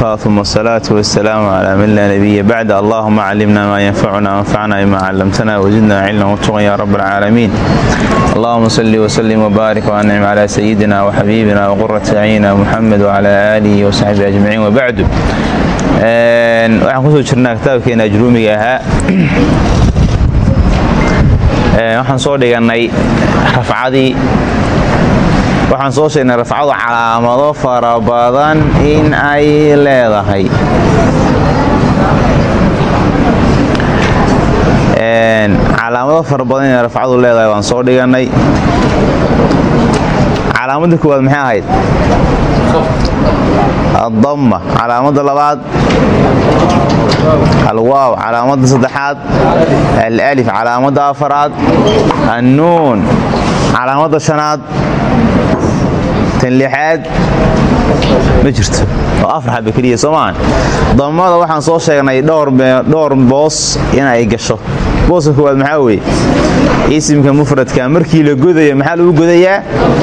wkafaa uma asalaatu wasalaamu calaa man laa nabiya bacda allahuma callimna maa yanfacuna wanfacna bima callamtana wajidna cilman watuqa ya rab alcaalamiin allahuma salli wslim wbaarik wancim calaa sayidina wxabiibina wqurati acyina muxamed wcalaa aalihi wasaxbihi ajmaciin wabacdu waxaan ku soo jirnaa kitaabkeena ajruumiga ahaa waxaan soo dhigannay rafcadii waxaan soo sheegnay rafcadu calaamado fara badan in ay leedahay. Calaamado fara badan inay rafcadu leedahay waan soo dhigannay. Calaamadda koowaad maxay ahayd? Addamma. Calaamadda labaad. Alwaaw. Calaamadda saddexaad. Alif calaamadda afaraad. Annuun calaamadda shanaad tan lixaad ma jirto. Oo afar xaba keliya soomaan dammada waxaan soo sheegnay dhowr boos inay gasho. Booska koowaad maxaa weeye? Isimka mufradka. Markii la godaya maxaa lagu godayaa?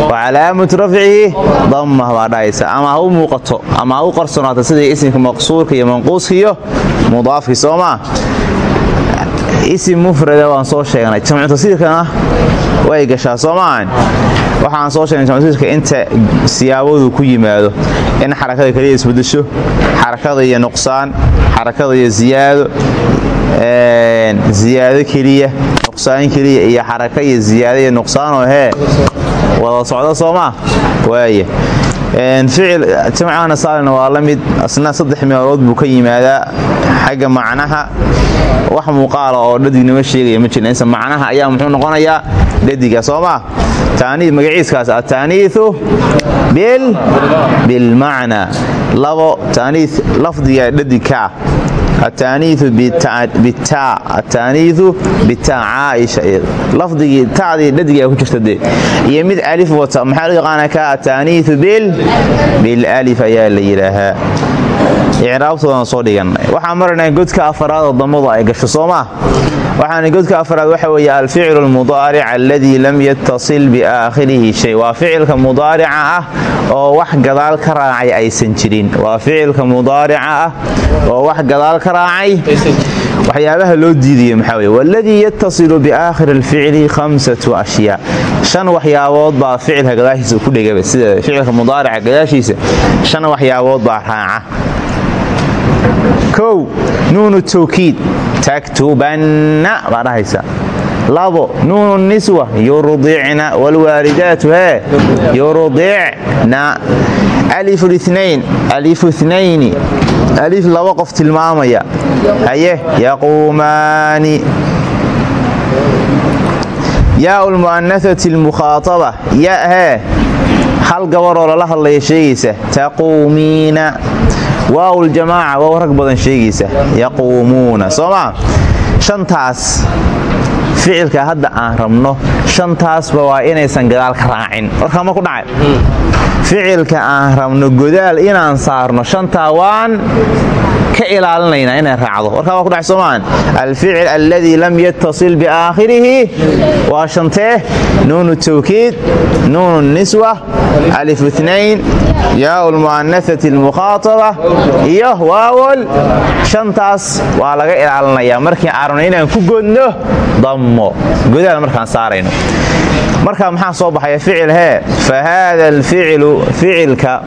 Waa calaamatu rafcihi dammah baa dhahaysa. Ama ha u muuqato ama ha u qarsoonaato isimka maqsuurka iyo manquuska iyo mudaafki soomaa isim mufrada waan soo sheegnay. Jamcu tasiirkana way gashaa soomaan waxaan soo sheegnay jamcutasiirka inta siyaabadu ku yimaado in xarakada keliya isbedesho xarakada iyo nuqsaan xarakada iyo ziyaado ziyaado keliya nuqsaan keliya iyo xaraka iyo ziyaado iyo nuqsaanoo hee wada socdo soomaa waaya ficil jamcana saalina waa la mid. Asna saddex meelood buu ka yimaadaa. Xagga macnaha wax muuqaala oo dhadignama sheegaya ma jirnsa macnaha ayaa muxuu noqonayaa dhadiga soomaa taanii magaciiskaas ataaniiu bilmacnaa labo taanii lafdiga dhadigkaa ataaniiu bitaa caaisha lafdigii tacdii dhadigaa ku jirta dee iyo mid alif wata maxaa loo yaqaana ka ataaniiu bilif ayaa la yidhaahaa icraabtoodan soo dhigannay waxaan maraynaa godka afaraad oo dammadu ay gasho soo maa waxaan godka afaraad waxa weeye alficlu almudaaric aladii lam yattasil biaakhirihi shay. Waa ficilka mudaarica ah oo wax gadaal ka raacay aysan jirin. Waa ficilka mudaarica ah oo wax gadaal ka raacay waxyaabaha loo diidayo maxaa weye waladii yattasilu biaakhiri alficli khamsatu ashyaa. Shan waxyaabood baa ficilka gadaashiisa ku dhegaba sida ficilka mudaarica gadaashiisa shan waxyaabood baa raaca kow nuunu tawkiid. Taktubanna baa dhahaysa. Labo nuunu niswa yurdicna wlwaalidaatu hee yurdicna inayni alif laba qof tilmaamaya. Haye yaquumaani. Yaa lmu'anasati almukhaaaba ya hee hal gabaroo lala hadlaya sheegaysa. Taquumiina waaw ljamaaca waaw rag badan sheegaysa yaquumuuna soo maa shantaas ficilka hadda aan rabno shantaasba waa inaysan gadaal ka raacin. Warkaa ma ku dhacay? Ficilka aan rabno godaal inaan saarno shantaa waan ka ilaalinaynaa inay raacdo. Warkaa waa ku dhacay soomaan. Alficil alladii lam yattasil biaakhirihi waa shantee nuunu tawkiid nuunu niswa alif inayn yaau lmu'anasati almukhaaaba iyo waawol shantaas waa laga ilaalinayaa. Markii aan rabno inaan ku godno dammo. Godaal markaan saarayno. Markaa maxaa soo baxaya ficil hee? Fa haada alficilu ficilka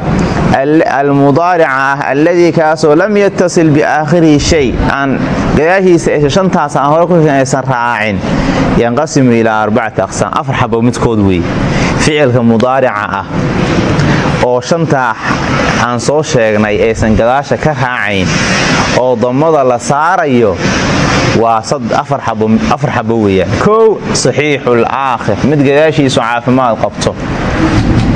almudaarica ah alladii kaasoo lam yattasil biaakhirihi shay aan gadaashiisa aysa shantaas aan hore ku aysan raacin yanqasimu ilaa arbacati aqsaam. Afar xabo midkood weeye ficilka mudaarica ah oo shantaa aan soo sheegnay aysan gadaasha ka raacayn oo dammada la saarayo waa afar xabo weeyaan. Kow saxiixul aakhir mid gadaashiisu caafimaad qabto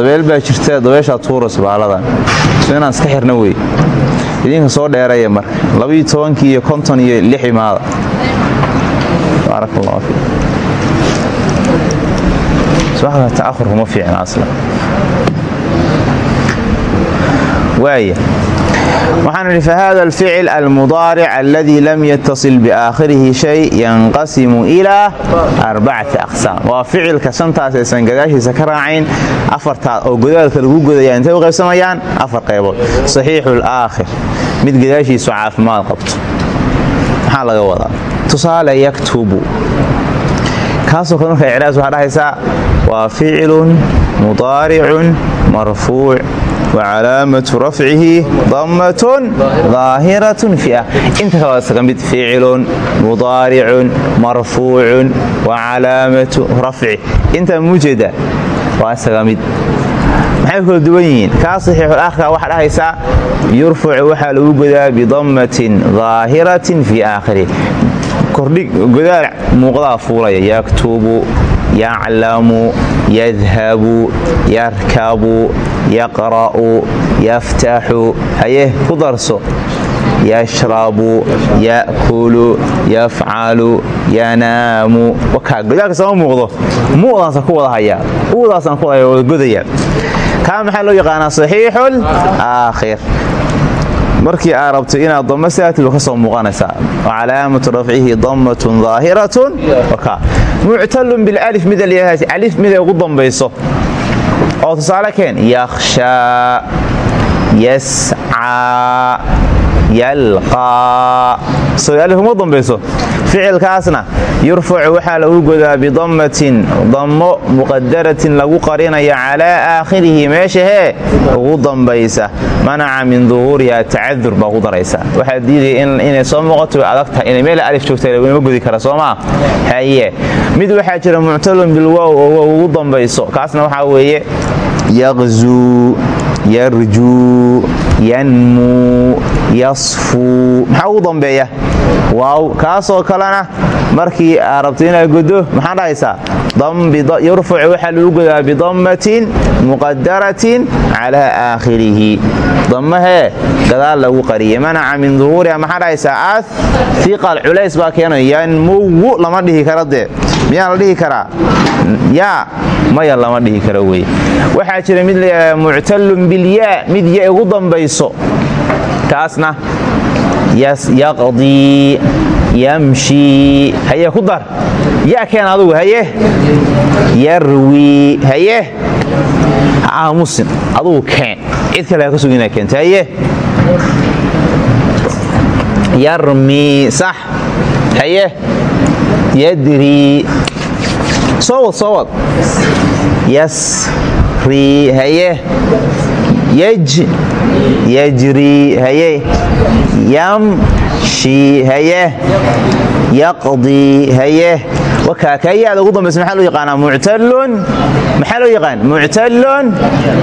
dabeel baa jirta dabeeshaa tuuraysa baaladan so inaan iska xirna wey. Idinka soo dheeraya marka tobankii iyo konton iyo lix imaada. Baarak allah fiik. Subaxda ta'ahur kuma fiicna aslan waaya waxaanu idhi fahada alficil almudaaric aladi lam yatasil biaakhirihi shay yanqasimu ilaa arbacati aqsaam. Waa ficilka shantaas aysan gadaashiisa ka raacayn afartaa oo godaalka lagu godaya intay u qaybsamayaan afar qaybood. Saxiixu laakhir mid gadaashiisu caafimaad qabto. Maxaa laga wadaa? Tusaale yaktubu. Kaasoo kale marka waa ficilun mudaaricun marfuuc wcalaamatu rafcihi dammatun daahiratun fiah. Inta kale waa isaga mid ficilun mudaaricun marfuucun wacalaamatu rafci. Intaa muujeeda waa isaga mid. Maxay kala duwan yihiin? Kaa saxiixulaakhirka waxaa dhahaysaa yurfacu waxaa lagu godaa bidammatin daahiratin fii aakhirih kordhig godaal muuqdaa fuulaya yaktubu yaclamu yadhabu yarkabu yaqra'u yaftaxu haye ku darso yashrabu ya'kulu yafcalu yanaamu wakaa godaalka sama muuqdo mu'daasaan ku wada hayaa udaasaan ku wada wada godaya kaa maxaa loo yaqaanaa saxiixul aakhir markii aa rabto inaad damo saatib ka soo muuqanaysaa calaamatu rafcihi dammatun daahiratun muctalun bilif mid alif mid ay ugu dambayso. Oo tusaale keen. Yakhshaa yascaa yalqaa soo alif uma dambayso ficilkaasna yurfacu waxaa lagu godaa bidammatin dammo muqadaratin lagu qarinayo calaa aakhirihi meesha hee ugu dambaysa. Manaca min duhuuriha tacadur baa ku daraysa. Waxaa diidaya inay soo muuqato adagtahay inay meel alif joogta laguma godi kara soo maa? Haye. Mid waxaa jira muctalun bilwow oo ugu dambayso. Kaasna waxaa weeye yaqzuu yarjuu yanmuu yasfuu maxaa ugu dambeeya? Waaw kaasoo kalena markii aa rabto inaad godo maxaa dhahaysaa yurfacu waxaa lagu godaa bidammatin muqadaratin calaa aakhirihi. Dammahee gadaal lagu qariyay manaca min duhuuriha maxaa dhahaysaa aad iqal culays baa keenay. Yanmuwu lama dhihi kara dee. Miyaa la dhihi karaa? Yaa maya lama dhihi karo wey waxaa jira mid layidhahda muctalun bilyaa mid ya ugu dambayso kaasna yaqdii yamshii haye ku dar ya keen adugu haye. Yarwii haye. Aamusin adugu keen. Cid kale ka sugina keenta haye. Yarmii sax. Haye. Yadrii soo wad soo wad haye. Yj yajrii haye yamshii haye yaqdii haye wakaakayaada ugu dambaysa maxaa loo yaqaanaa? Muctalun maxaa loo yaqaan? Muctalun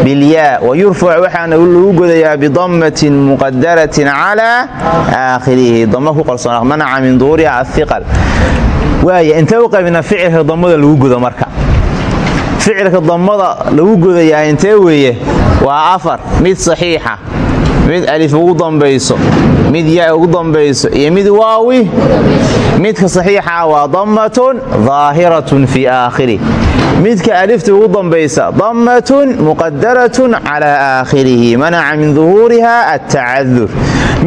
bilyaa wayurfac waxaana lagu godayaa bidammatin muqadaratin calaa aakhirihi. Dama ku qarsoona manaca min duuriha ahiqal waaya intee u qaybina ficilka damada lagu godo marka ficilka damada lagu godayaa intee weeye? Waa afar. Mid saxiixa mid alif ugu dambayso mid yaa ugu dambayso iyo mid waawi. Midka saxiixa waa dammatun daahiratun fii aakhirih midka alifta ugu dambaysa dammatun muqadaratun calaa aakhirihi manaca min duhuuriha attacadur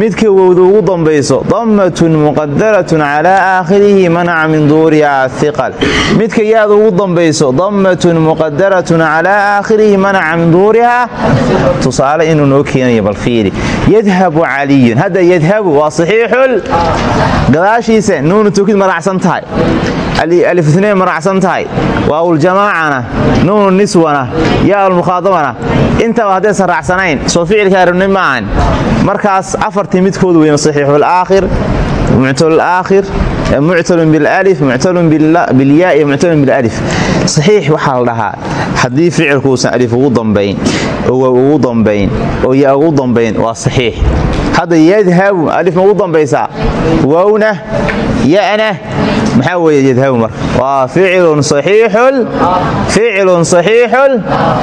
midka wowda ugu dambayso dammatun muqadaratun calaa aakhirihi manaca min duhuuriha ahiqal midka yaada ugu dambayso dammatun muqadaratun calaa aakhirihi manaca min duhuuriha tusaale inuu noo keenayo bal fiiri yadhabu caliyun hadda yadhabu waa saxiixul gadaashiisa nuunu tukid maracsan tahay alifitnayn maracsan tahay waawuljamaacana nuunu niswana yaa almukhaadabana intaba haddaysan raacsanayn soo ficilka arabni maahan markaas afartii midkoodu weyn saxiixul aakhir bilif saxiix waxaa la dhahaa. Haddii ficilkuusan alif ugu dambayn oo waa ugu dambayn oo yaa ugu dambayn waa saxiix. Hadda yadhabu alif ma ugu dambaysaa? Wowna yana maxaa weeye yadhabu marka waa ficilun saxiixul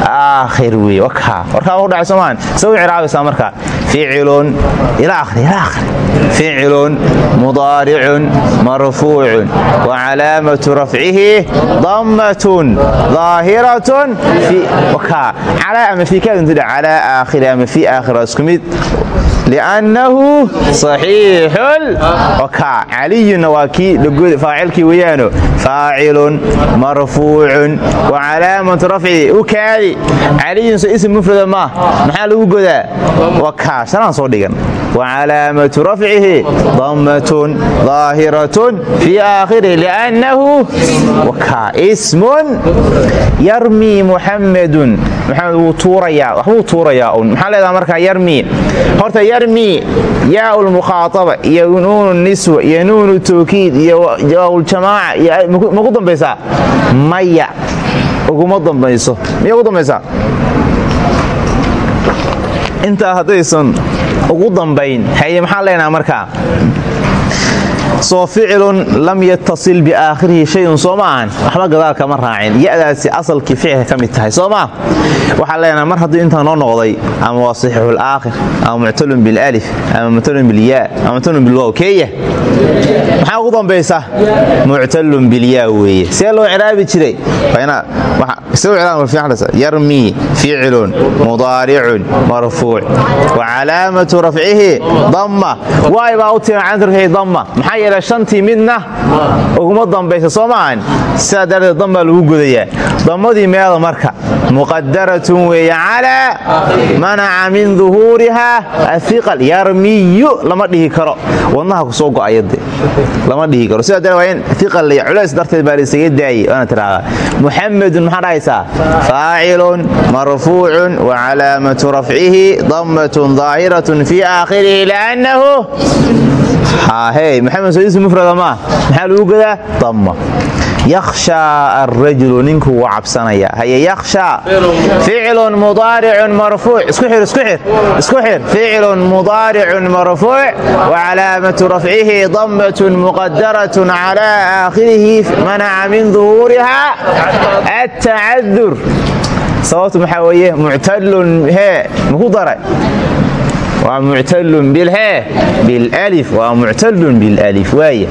aakhir weeye wakaa warkaa ku dhacay soomaan sa u ciraabaysaa marka. Ficilun ila akhri ila akhri ficilun mudaaricun marfuucun. Wa calaamatu rafcihi dammatun daahiratun wakaa calaa ama fii kaadintidha calaa aakhiri ama fii aakhir waa isku liannahu saxiixul wakaa caliyunna waa kii faacilkii weyaano faacilun marfuucun wa calaamatu rafcihi u kaadi ism mufrada maa maxaa lagu godaa wakaa shanaan soo dhigan wa calaamatu rafcihi dammatun daahiratun fii aakhirihi liannahu wakaa ismun yarmii muxamedun maxamed wuu tuurayaa waxbuu tuurayaa un maxaa leedaha markaa yarmii horta yarmii yaau lmukhaaaba iyo nuunu niswa iyo nuunu tawkiid iyo waawuljamaaca maku dambaysaa maya uguma dambayso miya ugu dambaysaa intaa haddaysan ugu dambayn. Haye maxaan leenaha markaa soo ficilun lam yatasil biaakhirihi shayun soo waxba gadaal kama raacin. Yadaasi asalkii ficilka ka mid tahay soo maa waxaa leenaha mar hadduu intaa noo noqday ama waa saxiixul aakhir ama muctalun bilaalif ama muctalun bilyaa ama muctalun bilwow keeya maxaa ugu dambaysa? Muctalun bilyaa weeye. See loo ciraabi jiray? Yarmii ficilun mudaaricun marfuuc. Wa calaamatu rafcihi damma. Waay baa u tima calaamatu rafcihi damma yeele shantii midna uguma dambaysa soo maahan sidaa dambaa lagu godayaa dammadii meeda marka. Muqadaratun weeye calaa manaca min duhuuriha. Ahiqal yarmiyu lama dhihi karo. Wadnaha ku soo go'ayade lama dhihi karo. Sidaa darteed waa in iqal iyo culays darteed baa laysaga daayey waana tidhahdaa muxamedun maxaa dhahaysaa wa calaamatu rafcihi dammatun daahiratun fii aakhirihi liannahu haahey maxamed sodiisi mufrada maa maxaa lagu godaa damma. Yakhshaa alrajulu ninkuu waa cabsanaya haye yakhshaa ficilun mudaaricun marfuuc. Isku xir isku xir isku xir. Ficilun mudaaricun marfuuc wa calaamatu rafcihi dammatun muqadaratun calaa aakhirihi manaca min duhuuriha atacadur sababtu maxaa weeye? Muctalun hee maku daray waa muctalun bilhee bilif waa muctalun bilif waaya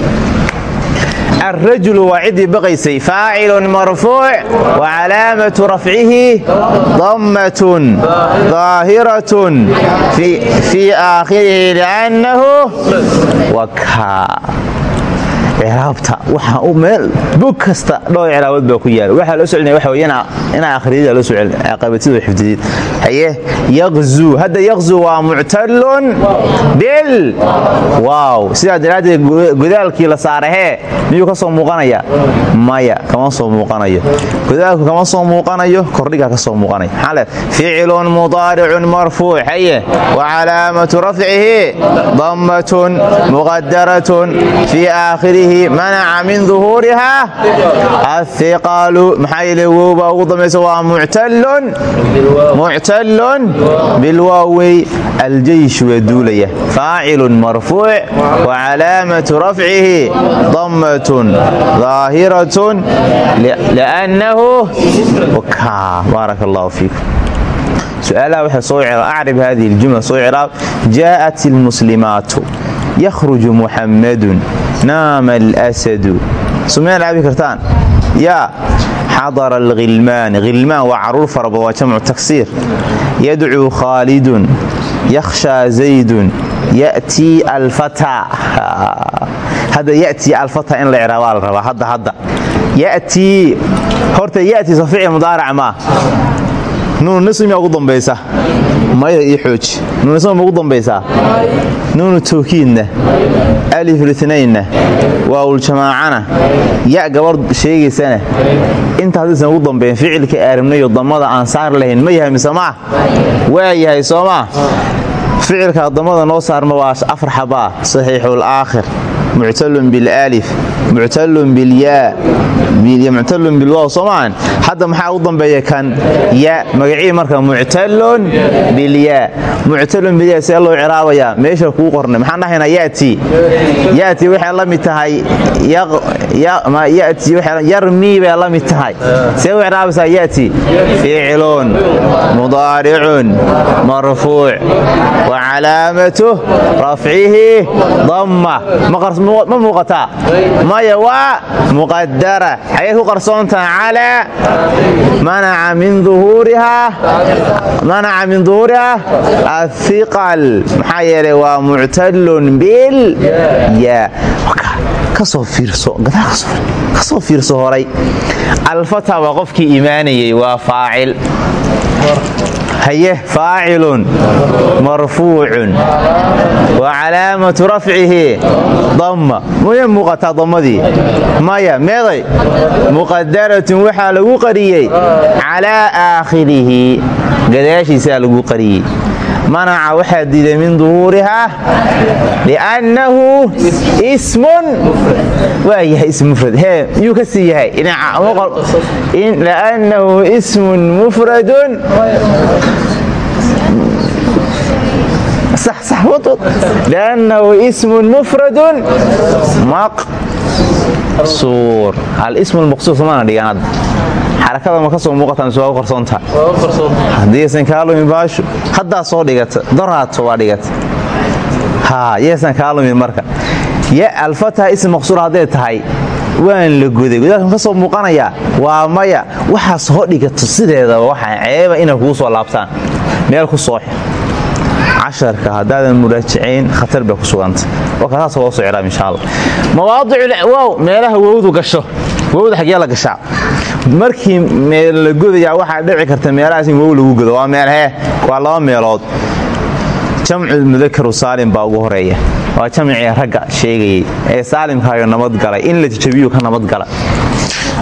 arajulu waa ciddii baqaysay faacilun marfuuc wa calaamatu rafcihi dammatun daahiratun fii aakhirihi liannahu waka ciraabta waxa meel bog kasta dhowr ciraabad baa ku yaalla waxaa loo soclinaya waxa wey inaa akhriyada loo soclin qabatida xifdidid. Haye yaqzuu hadda yaqzuu waa muctalun bil. Waaw. Sidaa daraaddeed godaalkii la saara hee miyuu ka soo muuqanaya maya kama soo muuqanayo. Godaalku kama soo muuqanayo kordhigaa ka soo muuqanaya. Maxaa le ficilun mudaaricun marfuuc. Haye wa calaamatu rafcihi. Dammatun muqadaratun fii aakhirihi manaca min duhuuriha ahiqaalu maxaa yeele wowbaa ugu dambaysa waa muctalun bilwaawey aljeysh waa duulaya faacilun marfuuc wa calaamatu rafcihi dammatun daahiratun liannahu baarak allahu fiikum su-aalaha waxay soo acrib hadihi اljumla soo ciraab jaءat اlmuslimaatu yakhruju muxammadun naama alasadu sumeen caabi kartaan yaa xadara alkhilmaan khilmaan waa carruur fara badan waa jamcu taksiir yadcuu khaalidun yakhshaa zaydun yatii alfataa hadda yatii alfataa in la ciraabaa la rabaa hadda hadda yatii horta yatii soo ficil mudaarac maa nuunu nismiyaa ugu dambaysa. Maya io xooji. Nuunisma ma ugu dambaysaa nuunu tawkiidna aliflitnaynna waawuljamaacana ya gabadh sheegaysana. Inta haddaysan ugu dambayn ficilka aarimnayo damada aan saar lahayn ma yahay mise waa yahay soo maa ficilka damada noo saarma waa afar xabaa saxiixul aakhir muctalun bilaalif muctalun bilyaa muctalun bilwaaw soo maahan hadda maxaa u dambeeya kan ya? Magacii marka muctalun bilyaa muctalun bilyaa see loo ciraabayaa meesha kuu qornay. Maxaan dhahaynaa yati? Yati waxay la mid tahay yarmii bay la mid tahay. See u ciraabaysaa yati? Ficlun mudaaricun marfuuc wa calaamatu rafcihi damma ma muuqataa? Maya waa muqadara xagee ku qarsoontaha calaa manaca min duhuurihaa ahiqal maxaa yeelay waa bil yaa. Kasoo fiirso horay. Alfata waa qofkii imaanayay waa haye faacilun marfuucun wa calaamatu rafcihi damma. Maya muuqataa dammadii? Maya meeday. Muqadaratun waxaa lagu qariyey calaa aakhirihi. Gadaashiisaa lagu qariyey manaca waxaa diiday min duhuurihaa liannahu ismun. Waa yahay ism mufrad. Hee yuu ka sii yahay? Liannahu ismun mufradun. Ismun mufradun. Maqsuur. Alismu lmaqsuur somaana dhigaan hadda xarakada ma ka soo muuqataa waa u qarsoontaa haddiyaysan kaa lumin baashu haddaa soo dhigata doraato waa dhigata haa yaysan kaa lumin marka. Ya alfataha ism maqsuur hadday tahay waan la goday godaalkan ka soo muuqanayaa waa maya. Waxaa soo dhigato sideedaba waxaa ceeba inay kugu soo laabtaan. Meel ku soo xir casharka haddaadan muraajacayn khatar bay ku suganta. Warkaa saas loo soo ciraab insha allah. Mawaadicuwow meelaha wowdu gasho. Wowda xaggee la gashaa markii meel la godayaa waxaa dhici karta meelahaas in wow lagu godo. Waa meel hee waa laba meelood. Jamcu mudakaru saalim baa ugu horreeya. Waa jamcii ragga sheegayay ee saalimkaayo nabadgalay in la jajabiyu ka nabadgala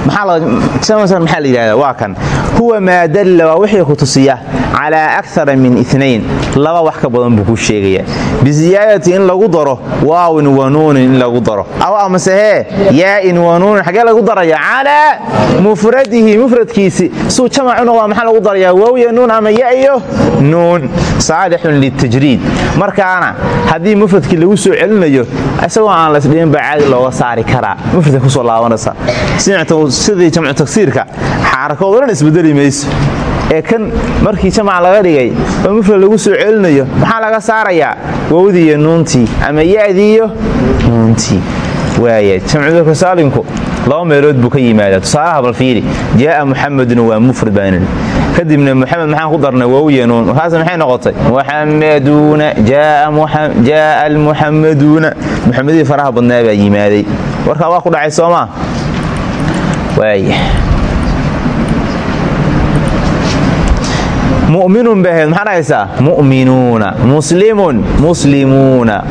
maxaa la yidhahdaa? Waa kan huwa maa dalla waa wixii ku tusiya calaa akara min inayn laba wax ka badan buu ku sheegaya biziyaadati in lagu daro waawin wanuunin in lagu daro aw amase hee yaain wanuunin xaggee lagu daraya calaa mufradihi mufradkiisi suu jamacuna waa maxaa lagu darayaa waawya nuun ama ya iyo nuun saalixun litajriid markaana haddii mufradkii lagu soo celinayo isagoo aan lasdhihin baa caadi looga saari karaa mufradka ku soo laabanaysa sidii jamcu tagsiirka xaarakood dhan isbedeli ee kan markii jamac laga dhigay oo mufrad lagu soo celinayo maxaa laga saarayaa? Wowdii iyo nuuntii ama yadii iyo nuuntii waaya jamcudurka laba meelood buu ka yimaadaa. Tusaalaha bal fiiri jaaa muxamedun waa mufrad baan kadibna muxamed maxaan ku darnay wowya nuun. Markaas maxay noqotay? Muxamaduuna jaaa almuxamaduuna muxamedihii faraha badnaa baa yimaaday. Warkaa waa ku dhacay soomaa waaya mu'minun bay ahayd maxaa dhahaysaa mu'minuuna muslimun muslimuuna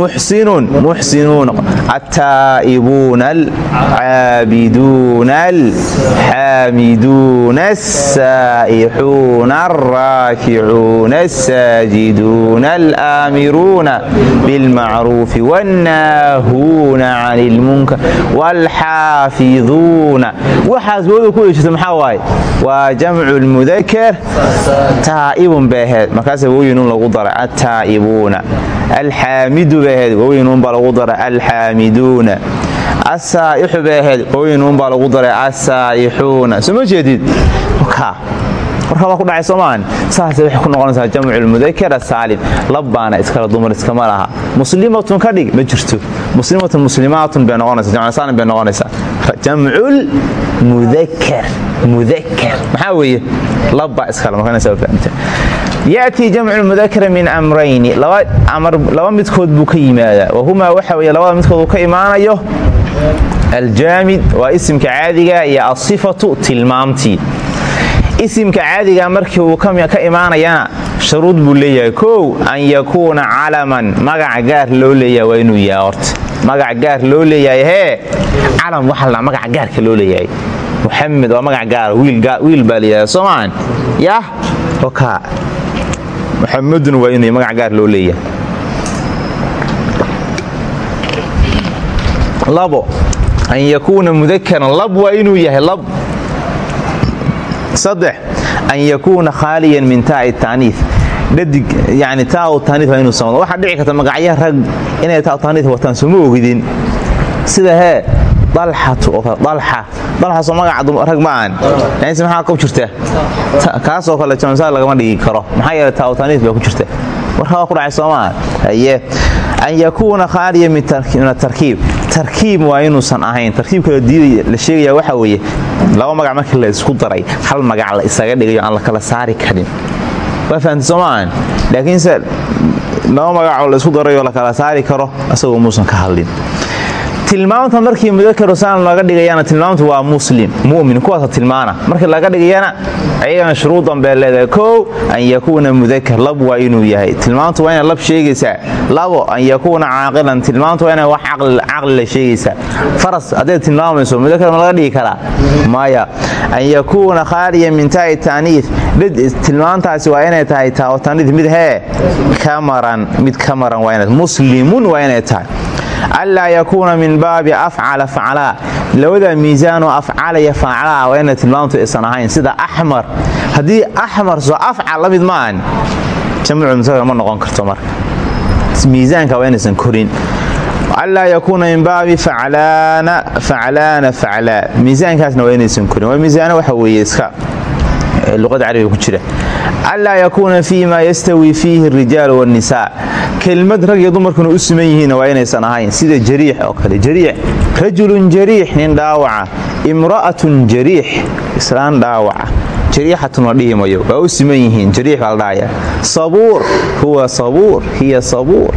muxsinun muxsinuun attaa'ibuuna alcaabiduuna alxaamiduuna alsaa'ixuuna alraakicuuna alsaajiduuna alaamiruuna bilmacruufi wannaahuuna can ilmunkar waalxaafiduuna waxaas wooda ku ejirta maxaa waaye waa jamcu lmudakar taa'ibun bay ahayd markaasa woyinuun lagu daray attaa'ibuuna alxaamidu bay ahayd wowyinuunbaa lagu daray alxaamiduuna. Assaa'ixu bay ahayd wowyinuunbaa lagu daray assaa'ixuuna soo ma jeedid? Warkaa waa ku dhacay soomaan saas waxay ku noqonaysaa jamcu lmudakar asaalim labbaana iskala dumar iskama laha. Muslimatun ka dhig ma jirto. Muslimatun muslimaatun bay noqonaysa jamcsaalim bay noqonaysaa. Jamcul mudakar mudakar maxaa weeye? Labbaa iskala markanaysa fahamta yaatii jamcu mudakara min amrayni laba midkood buu ka yimaadaa wahumaa waxa weye labada midkood uu ka imaanayo aljaamid waa isimka caadiga iyo asifatu tilmaamtii isimka caadiga markii uu ka imaanayana sharuud buu leeyahay kow an yakuuna calaman magac gaar loo leeyahay waa inuu yahay horta magac gaar loo leeyahay hee calam waxa la magac gaarka loo leeyahay muxamed waa magac gaar wiil baa layidhahda soo maahan yah oka muxamedun waa inuu magac gaar loo leeyahay. Labo an yakuuna mudakaran lab waa inuu yahay lab. Saddex an yakuuna khaaliyan min taa'i taaniif dhadig yani taau taaniif waa inuu samado waxaa dhici karta magacya rag inay taau taaniif wataan soma sida hee dalxasoo magaca rag ma ahan laakiinse maxaa ku jirta kaasoo kale jamsaal lagama dhigi karo. Maxaa taaniif baa ku jirta warka ku dhacay soomaa aye an yakuuna khaaliyan min atarkiib tarkiib waa inuusan ahayn. Tarkiibka la sheegaya waxaa weeye laba magac markii la isku daray hal magac la isaga dhigayo aan la kala saari karin. Waa fahamtay soo maahan laakiinse laba magacoo la isku darayoo la kala saari karo asagoo muusan ka hadlin tilmaamta markii mudakaru saan laga dhigayana tilmaamtu waa muslim mumin kuwaasa tilmaana. Markii laga dhigayana ayagana shuruudan bee leedahay. Kow an yakuuna mudakar lab waa inuu yahay. Tilmaamtu waa inay lab sheegaysaa. Labo an yakuuna caaqilan. Tilmaamtu waa inay wax caqli la sheegaysaa. Faras hadday tilmaamayso mudakar ma laga dhigi karaa? Maya an yakuuna khaaliyan min taa'i taaniif tilmaantaasi waa inay tahay taaniif mid hee kamaran mid kamaran waa muslimun waa inay tahay anlaa yakuuna min baabi afcala faclaa labada miisaanoo afcalaya faaclaa waa inay tilmaamtu aysan ahayn sida axmar haddii axmar soo afcal la mid jamcu musakar ma noqon karto marka miisaanka waa inaysan korin anlaa yakuuna min baabi faclaana faclaana faclaa miisaankaasna waa inaysan korin waa miisaano waxa weeye iska carabiga ku jira anlaa yakuuna fii ma yastawi fiihi اrijaalu wاnnisaa kelmad rag iyo dumarkuna u siman yihiinna waa inaysan ahayn sida jariix oo kale jariix rajulun jariix nin dhaawaca imra'atun jariix islaan dhaawaca jariixatun la waa u yihiin jariix baa la dhahaya huwa sabuur hiya sabuur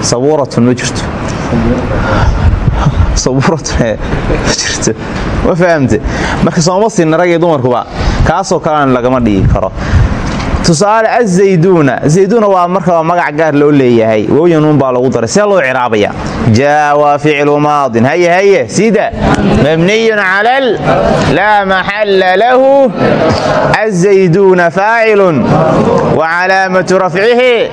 sabuuratun ma jirto sabuuratun ma fahamte marka sooma rag iyo dumarkuba kaasoo kalena lagama dhigi karo. Tusaale azayduuna zayduuna waa marka magac gaar loo leeyahay. Wowyanuun baa lagu daray. See loo ciraabaya. Jaa waa ficlu maadin. Haye haye sida. Mabniyun calal. Laa maxalla lahu. Azayduuna faacilun wa calaamatu rafcihi.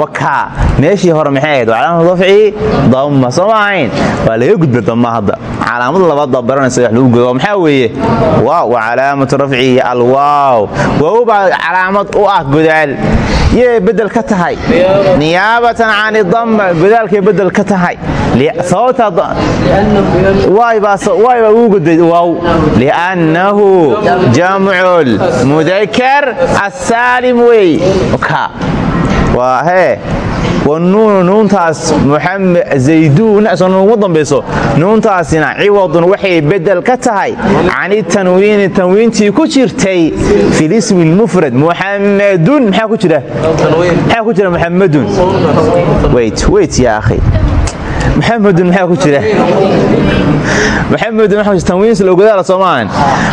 Wakaa meeshii hore maxay ahayd? Calaamatu rafcihi? Damma soo ma ahayn. Waa laga gudba damma hadda calaamad labaad baa baranaysa wax lagu godo maxaa weeye? Waaw wa calaamatu rafcihi alwaaw. Waaw baa calaamad u ah godaal. Yay bedel ka tahay. Niyaabatan can idamma godaalkay bedel ka tahay. Baa ugu goday. Waaw. Liannahu jamcul mudakar asaalim wey. Waa hee wanuunu nuuntaas zayduun ugu dambayso nuuntaasina ciwadun waxay bedel ka tahay cani tanwiini tanwiintii ku jirtay fi lismi lmufrad muxamadun maxaa ku jira muxamadun weyt yaa akhi muxamedun maxaa ku jira muxamedun tanwiins logadaala soomaahan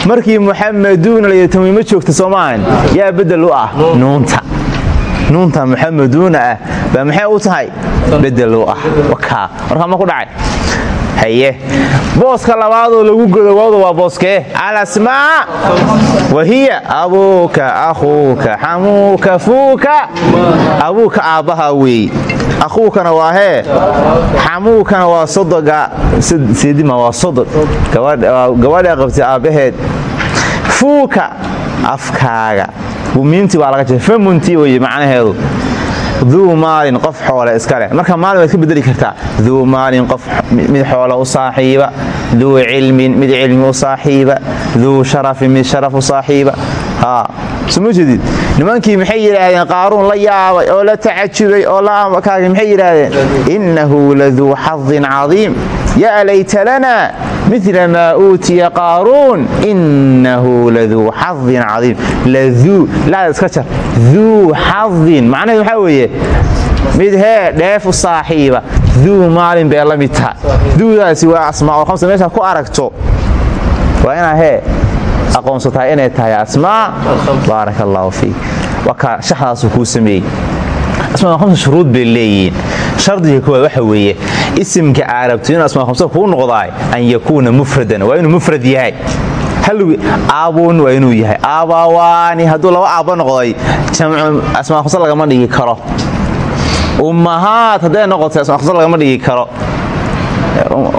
markii muxamaduuna la tanwiin ma joogta soomaahan yaa bedel u ah nuunta nuunta muxamaduuna ah baa maxay u tahay? Bedel u ah. Wakaa markaa ma ku dhacay? Haye. Booska labaadoo lagu godo waawda waa booskee alasmaa wa hiya abuuka akhuuka xamuuka fuuka. Abuuka aabbaha weey. Akhuukana waa hee. Xamuukana waa sodoga seedima waa sodog gabadha qabtay aabbaheed fuuka afkaaga miinti baa laga jira famunti weye macnaheedu duu maalin qof xoole iska leh. Marka maalin waad ka bedeli kartaa duu maalin qof mid xoole u saaxiiba duu cilmin mid cilmi u saaxiiba duu sharafin mid sharaf u saaxiiba. Soma jeedid nimankii maxay yidhaahdeen? Qaaruun la yaabay oo la tacajubay oo lakaagi maxay yidhaahdeen? Innahu laduu xadin cadiim. Ya layta mila maa uutiya qaaruun innahu laduu xadin cadiim. Laduu laada iska jar. Duu xadin macnaheed waxaa weeye mid hee dheef u saaxiiba. Duu maalin bay la mid taha. Duudaasi waa asmaa khamsa. Meeshaad ku aragto waa inaa hee aqoonsataa inay tahay asmaa. Baaraka allaahu fiik wakaa shaxdaasuu kuu asmaa khamsa shuruud bay leeyihiin. Shardiga koowaad waxa weeye isimka aarabto inuu asmaa khamsa kuu noqdaay an yakuuna mufradan waa inuu mufrad yahay. Aabuun waa inuu yahay. Aabawaani hadduu laba aabba noqday asmaa khamsa lagama dhigi karo. Ummahaad hadday noqotay asmaa khamsa lagama dhigi karo.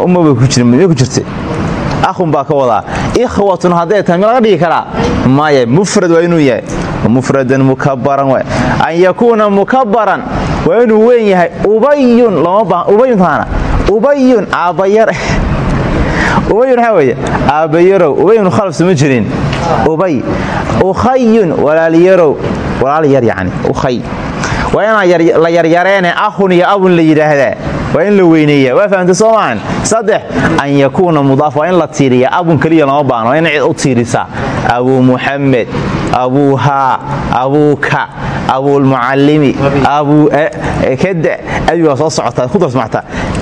Umaba ku jira ma ku jirta akhun baa ka wadaa. Ikhwatun hadday tahay laga dhigi karaa. Maya mufrad waa inuu yahay. Mufradan mukabaran an yakuuna mukabaran waa inuu weyn yahay ubayun aabbayarow ubayun khalaf sama jirin. Ubay ukhayun walaalyarow walaal yar yacni ukhay waa inaan la yaryareene ahun iyo abun la yidhaahdaa waa in la weyneeya waa fahamta soo maahan an yakuuna mudaaf waa in la tiiriya abun keliya lama baano waa ina cid u tiirisaa abuu muxamed abuuhaa abuuka abuulmucallimi abukada abi waa soo socotaa ku darsmacta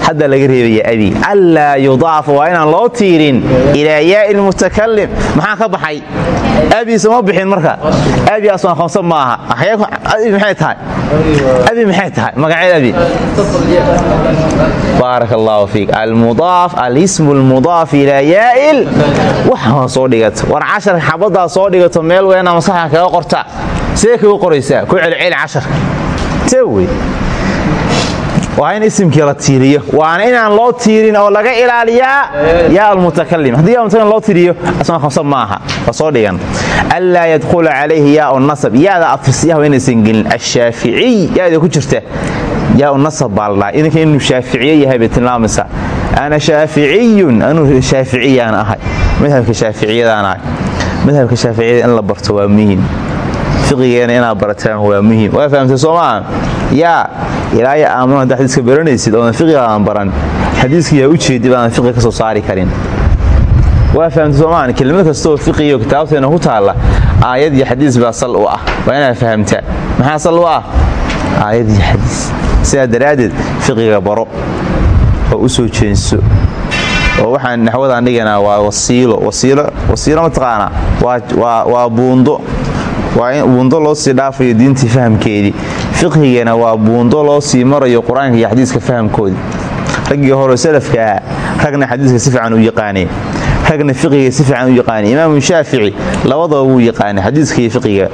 hadda laga reebaya abi. Anlaa yudaafa waa inaan loo tiirin. Ilaa yaai lmutakalim maxaa ka baxay? Abi sama bixin marka. Abi asmaan khamsa maaha abi maxay tahay? Abi maxay tahay? Magaceed abi. Baarak allaahu fiik. Almudaaf alismu lmudaaf ilaa yaa'il. Waxaa soo dhigato. War cashar xabadaa soo dhigato meel weena masaxa kaga qorta. See kaga qoraysaa? Ku celceli casharka see wey waa in isimkii la tiiriyo. Waana inaan loo tiirin oo laga ilaaliyaa. Yaa almutakalim. Haddii yaa mutakalim loo tiiriyo asmaa khamsa maaha. Waa soo dhigan. Anlaa yadkhula calayhi yaa nasab. Yaada afisyaha inaysan gelin. Ashaaficiy yaada ku jirta. Yaa nasab baa la dhaha idinka inuu shaaficiye yahay bay tilmaamaysaa ana shaaficiyun anuu shaaficiyaan ahay. Madhabka shaaficiyadaan ahay. Madhabka shaaficiyada in la barto waa muhiim fiqigeena inaad barataan waa muhiim. Waa fahamtay soo maaha yaa aamano hadda xadiiska baranaysid oodan fiqiga aan baran xadiiska yaa u jeedi baadan fiqiga ka soo saari karin. Waa fahamtay soo maahan kelimad kastaoo fiqiyo kitaabteena ku taalla aayad iyo xadiis baa sal u ah. Waa inaad fahamtaa. Maxaa sal u ah? Aayad iyo xadiis. Sidaa daraaddeed fiqiga baro oo u soo jeenso oo waxaan naxwadaan dhiganaa waa wasiilo. Wasiilo mataqaanaa waa buundo waa in buundo loo sii dhaafayo diintii fahamkeedii fiqhigana waa buundo loo sii marayo qur'aanka iyo xadiiska fahamkoodii raggii hore salafka ahaa ragna xadiiska si fiican u yaqaaneen ragna fiqiga si fiican u yaqaaneen imaamu shaafici labadaba wuu yaqaanay xadiiska iyo fiqiga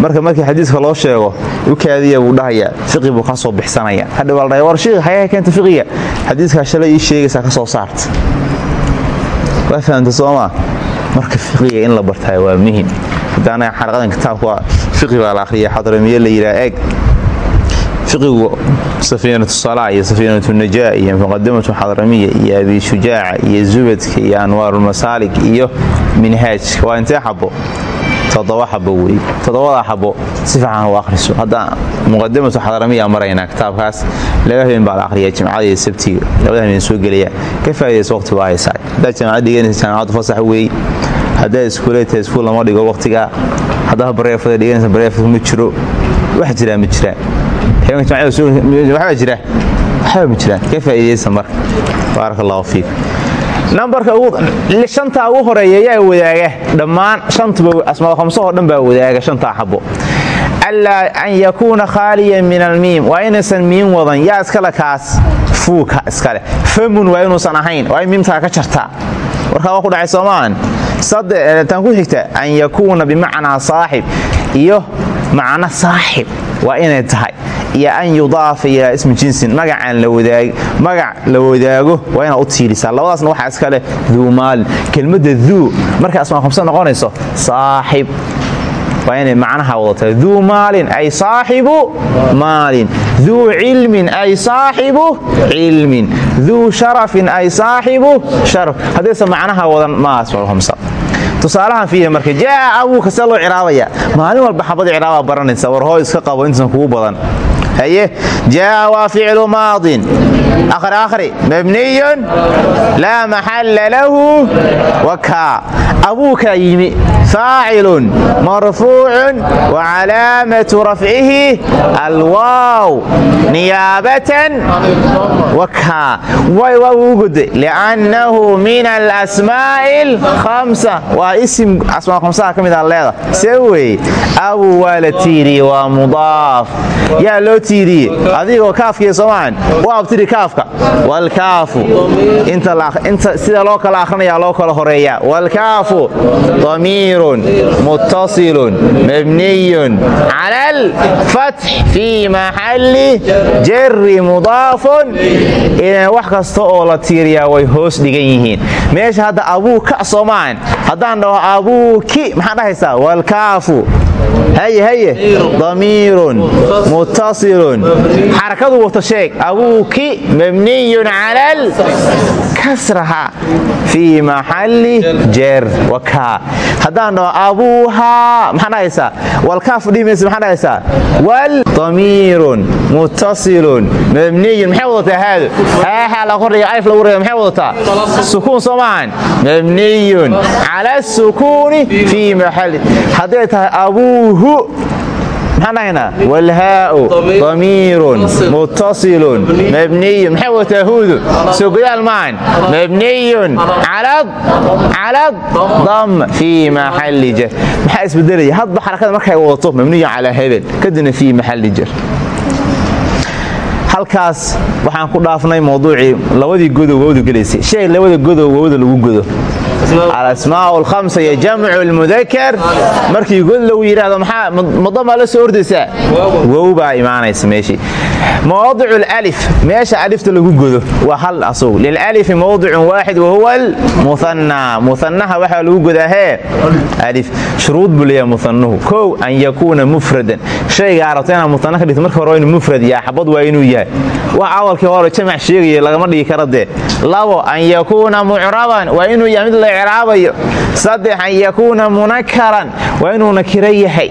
marka markii xadiiska loo sheego u kaadiya buu dhahayaa fiqi buu ka bixsanaya. Hadha waa la dhahay war shiikh hayaa keenta fiqiga xadiiskaa shalay ii sheegaysaa ka saarta. Waa fahamta soomaa marka fiqiga in la bartaay waa muhiim xalaqadan kitaabka fiqi baa la akhriya xadramiye la yidhaha eeg fiqigu safiinatu salaa iyo safiinatu najaa iyo muqadimatu xadramiya iyo abi shujaaca iyo zubadka iyo anwaarulmasaalik iyo minhaajka waa intee xabo todoba xabo wey todobada xabo si fiican u akhriso hadda muqadimatu xadramiya maraynaa kitaabkaas laba habeen baa la akhriya jimcada iyo sabtiga labada habeen soo gelaya ka faa'idaysa waqti baa haysaa haddaad jaamacad dhiganaysa jaamacaddu fasax weey haddaad iskuuleedtahay iskuul lama dhigo waqtigaa haddaa bareefada dhiganaysa bareefad ma jiro. Wax jiraa ma jiraan waxbaa jira. Waxba ma jiraan ka faa'idaysa marka? Baaraka allahu fiik. Nambarka shantaa ugu horreeya yaa wadaaga. Dhammaan shantaba asmaa khamsahoo dhan baa wadaaga shantaa xabo allaa an yakuuna khaaliyan min almiim. Waa inaysan miim wadan. Yaa iskale kaas. Fuuka iskale. Famun waa inuusan ahayn. Waa in miimtaa ka jartaa warkaa waa ku dhacay soomaan. Tan ku xigta an yakuuna bimacnaa saaxib. Iyo macno saaxib waa inay tahay. Iyo an yudaafa ilaa ismi jinsin. Magacaan magac la wadaago waa inaad u tiirisaa labadaasna waxaa iska leh duu maalin kelmadda duu markay asmaa khamsa noqonayso saaxib waa inay macnaha wadata duu maalin ay saaxibu maalin. Duu cilmin ay saaxibu cilmin. Duu sharafin ay saaxibu sharaf. Haddaysa macnaha wadan khamsa tusaalahan fiiya marka jaa abuuka see loo ciraabaya maalin walba xabad ciraabaa baranaysa war hoo iska qabo intaysan kugu badan. Haye jaa waa ficlu maadin. Akhri akhri mabniyun laa maxalla lahu wakaa abuukaa yimi faacilun marfuucun wa calaamatu rafcihi alwaaw niyaabatan way waa uu goday liannahu min alasmaa'i alkhamsa waa isim asmaa khamsaha ka mid a leeda see weeye abuu waa la tiiriyey waa mudaaf yaa loo tiiriye adigoo kaafkiiyo soomaan u abtiri kaafka walkaafu inta sida loo kala akhrinayaa loo kala horeeyaa walkaafu walkaafu damiirun muttasilun mabniyun cala alfatx fii maxalli jari mudaafun idan wax kasta oo la tiiriyaa way hoos dhigan yihiin meesha hadda abuuka soomaan haddaan dhaho abuuki maxaan dhahaysaa walkaafu haye damiirun muttasilun xarakadu wata sheeg. Abuuki mabniyun cala kasraha fii maxalli jer wakaa haddaan dhaho abuuhaa maxaan dhahaysaa walkaafu dhihimaysa maxaan dhahaysaa wal damiirun muttasilun mabniyun maxay wadataa haado haahaa la kordhiga alif lagu reeba maxay wadataa? Sukuun soo maahan mabniyun cala sukuuni fii maxalli hadday tahay abuuhu maxaan dhahaynaa walhaau damiirun muttasilun mabniyun maxay wadataa huudu soo godaal maahan mabniyun cala dam fii maxalli jar. Maxaa isbedelaya? Hadba xarakada markay wadato mabniyun calaa hebel kadibna fii maxalli jar. Halkaas waxaan ku dhaafnay mawduucii labadii godow wowda gelaysay. Shay labada godow wowda lagu godo alasmaa alhamsa iyo jamcu lmudakar markii god lagu yidhaahdo maxaa mudamaa la soo ordaysaa? Wow baa imaanaysa meeshii mawadic alif. Meesha alifta lagu godo waa hal asug lilalifi mawdicun waaxid wahuwa almuhanna muhanaha waxaa lagu godaa hee? Alif. Shuruud buu leeyahay muhanuhu kow an yakuuna mufradan. Shaygaa rabta inaad muhana ka dhigto marka hore inuu mufrad yahay xabad waa inuu yahay. Wax awalkii hore jamac sheegaya lagama dhigi kara dee. Labo an yakuuna mucraban. Waa inuu yahay mid la icraabayo saddex yakuuna munakaran. Waa inuu nakiro yahay.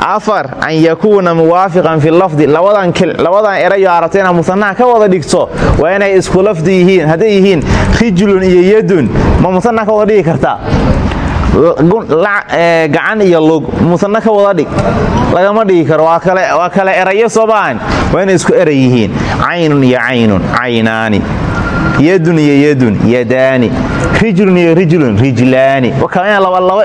Afar an yakuuna muwaafiqan fi lafdi. Labadan erayo arabta inaad musanaha ka wada dhigto waa inay isku lafdi yihiin. Hadday yihiin rijlun iyo yadun ma musanaha ka wada dhigi kartaa? Gacan iyo lug musana ka wada dhig. Lagama dhigi karo. Waa kale erayo soomaahan waa inay isku eray yihiin. Caynun iyo caynun yadun iyo yadun yadaani. Rijlun iyo rijlun rijlaani. Ina labalaba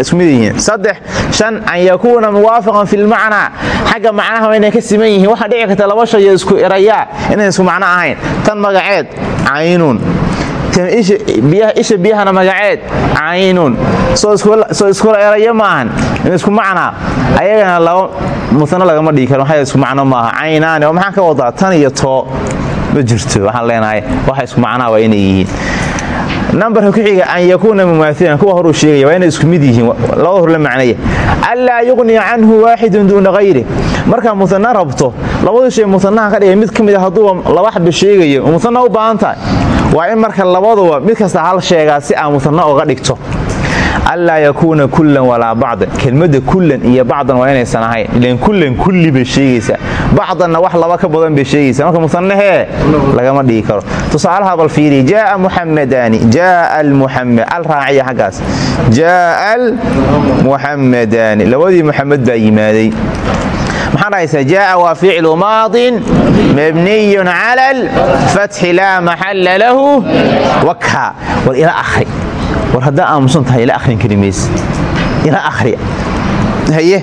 isku mid yihiin. Saddex shan an yakuuna muwaafiqan fi lmacnaa xagga macnaha inay ka siman yihiin waxaa dhici karta laba shayo isku erayaa inayn isku macno ahayn. Tan magaceed caynun. Isha biyahana magaceed caynun. Soo iskula erayo maahan isku macnaa ayagana laba musano lagama dhigi karo isku macno maaha? Caynaani oo maxaan ka wadaa? Tan iyo too ma jirto waxaan leenahay waxa isku macnaha waa inay yihiin. Nambarka ku xiga an yakuuna mumaailan kuwa horuu sheegaya waa inay isku mid yihiin. Labada hor la macnaya anlaa yuqniya canhu waaxidun duuna hayri markaa musana rabto labadu shay musanaha ka dhigay mid ka mid a hadduu laba xaba sheegayo musana u baahan tahay. Waa in marka labaduba mid kasta hal sheegaa si aa musana oga dhigto anlaa yakuuna kullan walaa bacdan kelmadda kullan iyo bacdan waa inaysan ahayn ilan kullan kulli bay sheegaysaa bacdanna wax laba ka badan bay sheegaysaa marka musanahee lagama dhigi karo tusaalaha bal fiiri jaaa muxamadaani jaaa almuxamed al raaciya xaggaas jaaa almuxamadaani labadii muxamed baa yimaaday maxaa dhahaysaa jaaa waa ficlu maadin mabniyun cala alfatxi laa maxalla lahu wakha war ila akhri war haddaa aamusan tahay ila akhrin kari mayse ila akhri. Haye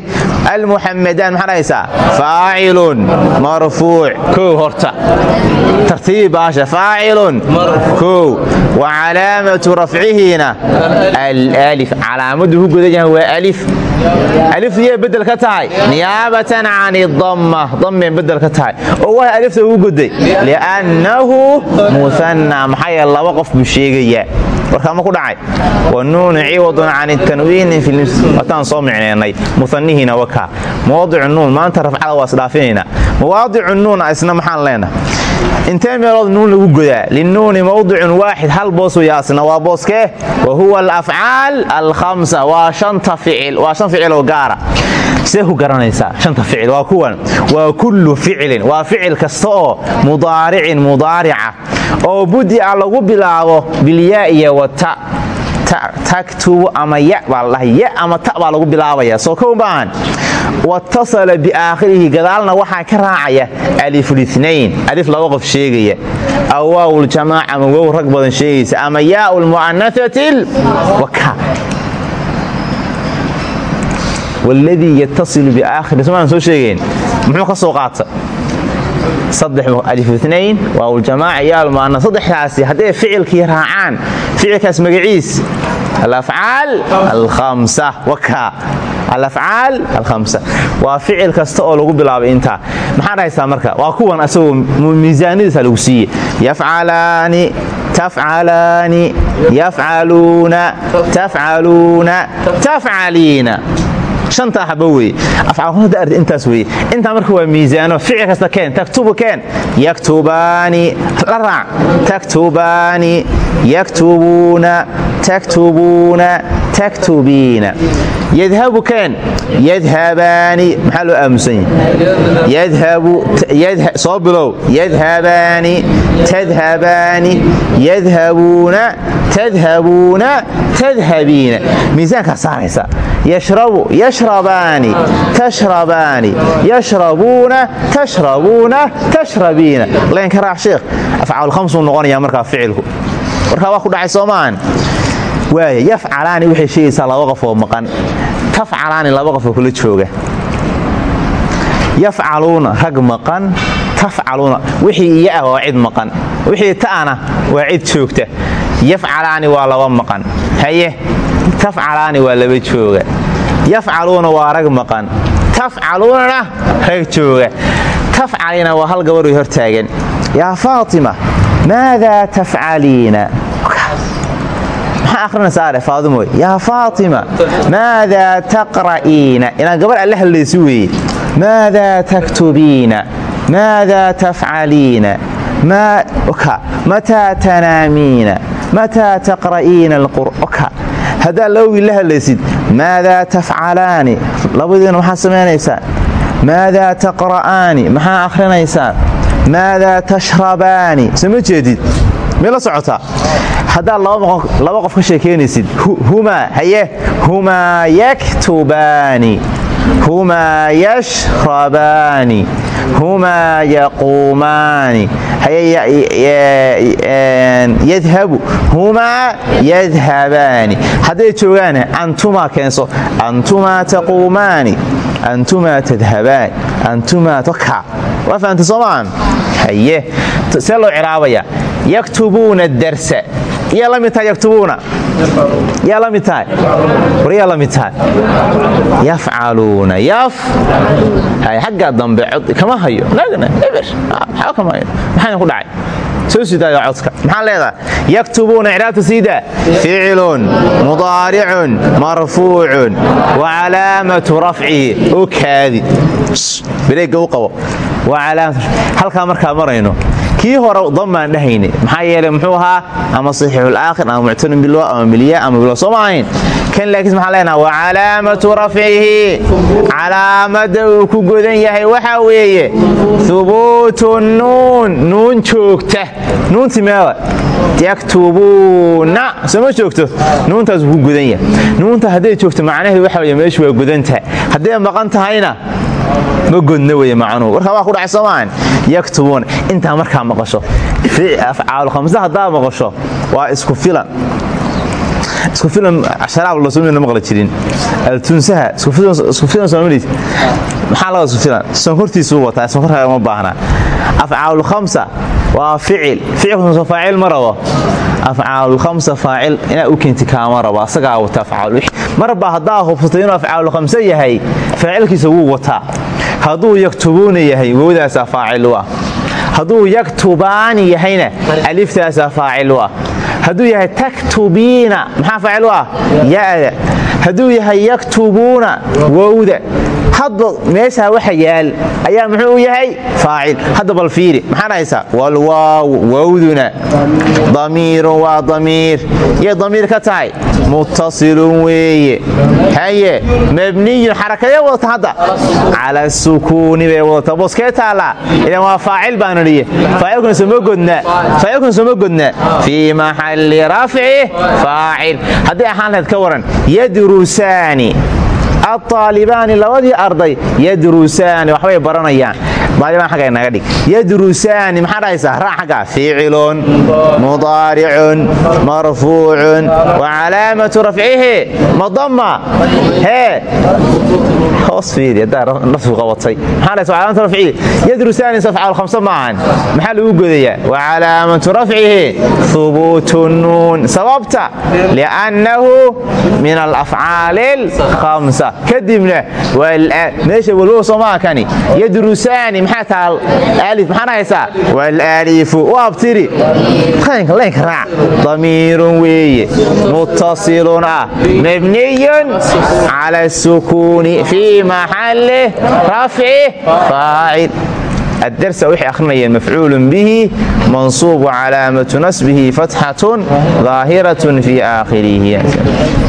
almuxamadaan maxaa dhahaysaa? Faacilun marfuuc. Kow horta. Tartiibi baasha. Faacilun kow. Wa calaamatu rafcihiina. Alif. Calaamaddu ku godan yahay waa alif. Aliftu yay bedel ka tahay. Niyaabatan can idamma dammay bedel ka tahay. Oo waa alifta ugu goday liannahu muhanna maxaa yeele laba qof buu sheegayaa warkaama ku dhacay. Wanuunu ciwadun can tanwiini wataan soo micneennay muanihiina wakaa mawaadicu nuun maanta rafcada waa isdhaafinaynaa mawaadicu nuuna isna maxaan leenaha intee meelood nuun lagu godaa linuuni mawdicun waaxid hal boos wayaasna waa booskee? Wa huwa alafcaal alhamsa waa shan ficil oo gaara see ku garanaysaa? Shanta ficil waa kuwan. Waa kullu ficilin. Waa ficil kasta oo mudaaricin mudaarica oo budi'a lagu bilaabo bilyaa iyo wata taktubu ama ya baa ya ama ta baa lagu bilaabaya. Soo kow maahan watasala biaakhirihi gadaalna waxaa ka raacaya alifulinayn alif laba qof sheegaya. Aw waawuljamaac ama wow rag badan sheegaysa. Ama yaau lmu'anaati waka wladii yatasilu biaakhiri somaan soo sheegayn muxuu ka soo qaata alifinayn waawuljamaaca yaalmu'ana saddexdaasi hadday ficilkii raacaan ficilkaas magaciis alafcaal alkhamsa waka alafcaal alkhamsa waa ficil kasta oo lagu bilaabay intaa maxaa dhahaysaa marka waa kuwan asagoo miisaanadiisa lagu siiye yafcalaani tafcalaani yafcaluuna tafcaluuna tafcaliina shantaa xaba weye afcaalkumada ardi intaas weye intaa marka waa miisaano ficil kasta keen taktubu keen. Yaktubaani la raac taktubaani yaktubuuna taktubuuna yadhabu keen yadhabaani maxaa loo aamusan yahay? Soo bilow. Yadhabaani tadhabaani yadhabuuna tadhabuuna tadhabiina miisaankaa saaraysa yashrabu yashrabaani tashrabaani yashrabuuna tashrabuuna tashrabiina laynka raac sheekh afcaal khamsuu noqonaya markaa ficilku warkaa waa ku dhacay soomaan waaya yafcalaani waxay sheegaysaa laba qof oo maqan tafcalaani laba qof oo kula jooga yafcaluuna rag maqan tafcaluuna wixii iya ah waa cid maqan wixii ta'ana waa yafcalaani waa laba maqan haye tafcalaani waa laba jooga yafcaluuna waa rag maqan tafcaluunana rag jooga tafcalina waa hal gabarh hor taagan yaa faatima maadaa tafcaliina maxaa akhrinaysaa ale faadimoy yaa faatima maadaa taqra'iina inaan gabar alle hadlaysi weeye maadaa taktubiina maadaa tafcaliina mataa tanaamiina mataa taqra'iina alqur'ka haddaad laba wiil la hadlaysid maadaa tafcalaani labadiina maxaa samaynaysaan maadaa taqra'aani maxaa akhrinaysaan maadaa tashrabaani soma jeedid may socotaa haddaad laba qof ka sheekeynaysid humaa haye humaa yaktubaani humaa yashrabaani humaa yaquumaani yadhabu humaa yadhabaani hadday joogaan antumaa keenso antumaa taquumaani antumaa tadhabaani antumaa toka waa fahamtay soomaan haye see loo ciraabaya yaktubuuna darsa yaa la mid tahay yaktubuuna yaa la mid tahay war yaa la mid tahay yaf. Xaggaa dambe cod kama hayo. Nagna eber waxba kama hayo? Maxayna ku dhacay. Soo sidaaya codka. Maxaan leedahay. Yaktubuuna icraabta siida ficilun mudaaricun marfuucun wa calaamatu rafcihi. Oo kaadi. Bareegga u qabo. Halkaa markaa marayno kii hore damaan dhahayne maxaa yeele muxuu ahaa ama saxiixulaakhir ama muctalin bilo ama milya ama bilo soo ma ahayn? Kan laakiin maxaan leenaha wa calaamatu rafcihi. Calaamada uu ku godan yahay waxaa weeye. Hubuutu nuun. Nuun joogta. Nuunti meeda yaktubuuna. Sooma joogto? Nuuntaas uu ku godan yahay. Nuunta hadday joogto macnaheedu waxa wey meeshu waa godantahay hadday maqan tahayna ma godna wey macnuhu warkaa ku dhacay soomaan. Yaktubuuna intaa markaa maqasho. Afcaalu khamsa haddaa maqasho waa isku filan. Isku filan sharaab lasumina maqla jirin. Altunsaha isku filan soomaliis maxaa laga isku filan? Sonkortiisuu wataa sonkorkaaga ma baahnaa afcaalu khamsa waa ficil. Ficilku faacil ma rabo afcaalu khamsa faacil inaad u keenti kaama rabo asagaa wata afcaal marba haddaa hubsatay inuu afcaalu khamsa yahay faacilkiisa wuu wataa hadduu yaktubuuna yahay wowdaasaa faacil u ah hadduu yahayna aliftaasaa faacil u ah yahay taktubiina maxaa faacil u ah yada yahay yaktubuuna wowda hadba meeshaa waxa yaal ayaa muxuu u yahay? Faacil. Hadda bal fiiri. Maxaan haysaa? Walwaaw wowduna damiirun waa damiir. Yay damiir ka tahay? Muttasilun weeye. Haye mabniyun xarakadee wadata hadda. Cala sukuuni bay wadata. Boskee taallaa. Idan waa faacil baan nidhiye faacilkuna sooma godnaa faacilkuna sooma godnaa fii maxalli rafci faacil. Hadday ahaan lahayd ka waran yadrusaani aalibaani labadii arday yadrusaani waxbay baranayaan maadigaan xagga naga dhig yadrusaani maxaa dhahaysaa raac xagga ficilun mudaaricun marfuucun wa calaamatu rafcihi madama hee hoos fiiri haddaa nafsu qabatay. Maxaa dhahaysa? Calaamatu rafcihi. Yadrusaani safcaal khamsa maahan maxaa lagu godayaa? Wa calaamatu rafcihi hubuutu nuun. Sababta? Liannahu min alafcaali alkhamsa kadibna meesha walwow soomaa kani. Yadrusaani maxaa taal alif maxaan haysaa walaalifu waabtiri laynka raac. Damiirun weeye muttasilun ah. Mabniyun cala asukuuni fii maxalli rafci faacil addarsa waxay akhrinayeen mafcuulun bihi mansuubu calaamatu nasbihi fatxatun daahiratun fii aakhirihi.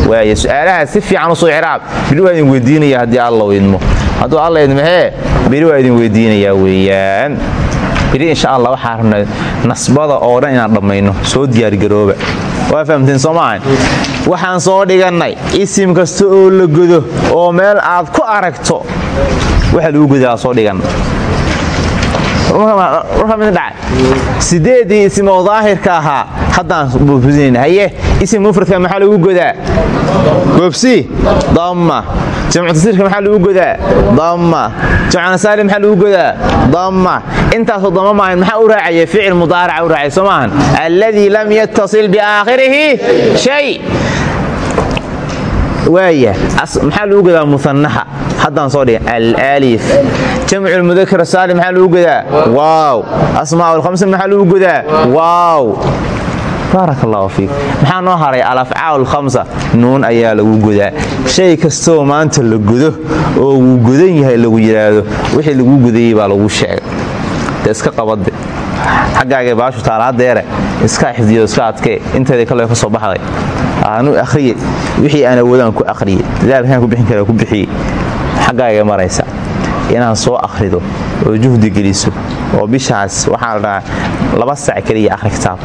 Waay su'aalahaas si fiican u soo ciraab bidhi waa idin weydiinaya haddii alla idmo hadduu alla idmo hee beri waa idin weydiinayaa weeyaan. Beri insha allah waxaa rabna nasbada oo dhan inaan dhammayno. Soo diyaargarooba waa fahamteen soo waxaan soo dhigannay isim kasta oo la godo oo meel aad ku aragto. Waxa lagu godaa soo dhigan. Sideedii isim oo daahirka ahaa haddaan buufinayna haye isim mufradka maxaa lagu godaa? Goobsi damma. Jamcu tasiirka maxaa lagu godaa? Damma. Jamcu nasaali maxaa lagu godaa? Damma. Intaasoo dama maahan maxaa u raacaya? Ficil mudaaraca u raacay soo maahan? Alladii lam yattasil biaakhirihi shay. Waaya maxaa lagu godaa muanaha haddaan soo dhigan alif jamcu mudakar saalim maxaa lagu godaa? Waaw. Asmaa lhamsa maxaa lagu godaa? Waaw baarak allahu fiik. Maxaa noo haray? Alafcaal lhamsa nuun ayaa lagu godaa shay kastoo maanta la godo oo wuu godan yahay lagu yidhaahdo wixii lagu godayey baa lagu sheegay de iska qabade xaggaagay baashu taalahadeere iska xifdiyo iska adkee. Inteedii kale ka soo baxday. Anu ahriye wixii aan awoodaan ku ahriye dadaalkaan ku bixin kara ku bixiye xaggaaga maraysa. Inaan soo akhrido oo juhdi geliso oo bishaas waxaa la laba sac keliya akhri kitaab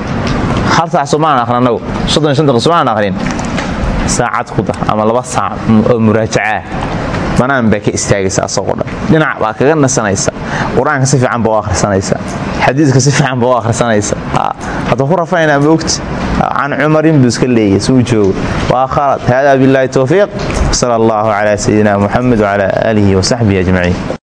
hal saac soomaalan akhrin annagu soddon shan daqiiq soomaalan akhrin. Saacad ku dar ama laba saac oo muraajacaa banaan baa ka istaagaysa asagoo dhan. Dhinac baa kaga nasanaysa. Qur'aanka si fiican baa u akhrisanaysa. Xadiiska si fiican baa u akhrisanaysa. Hadda ku rafaynaa maogta can cumarin buu iska leeyahy suu joogo. Waa khalad hada billahi towfiiq sala allahu calaa sayidina muxamed wcala aalihi wasaxbihi ajmaciin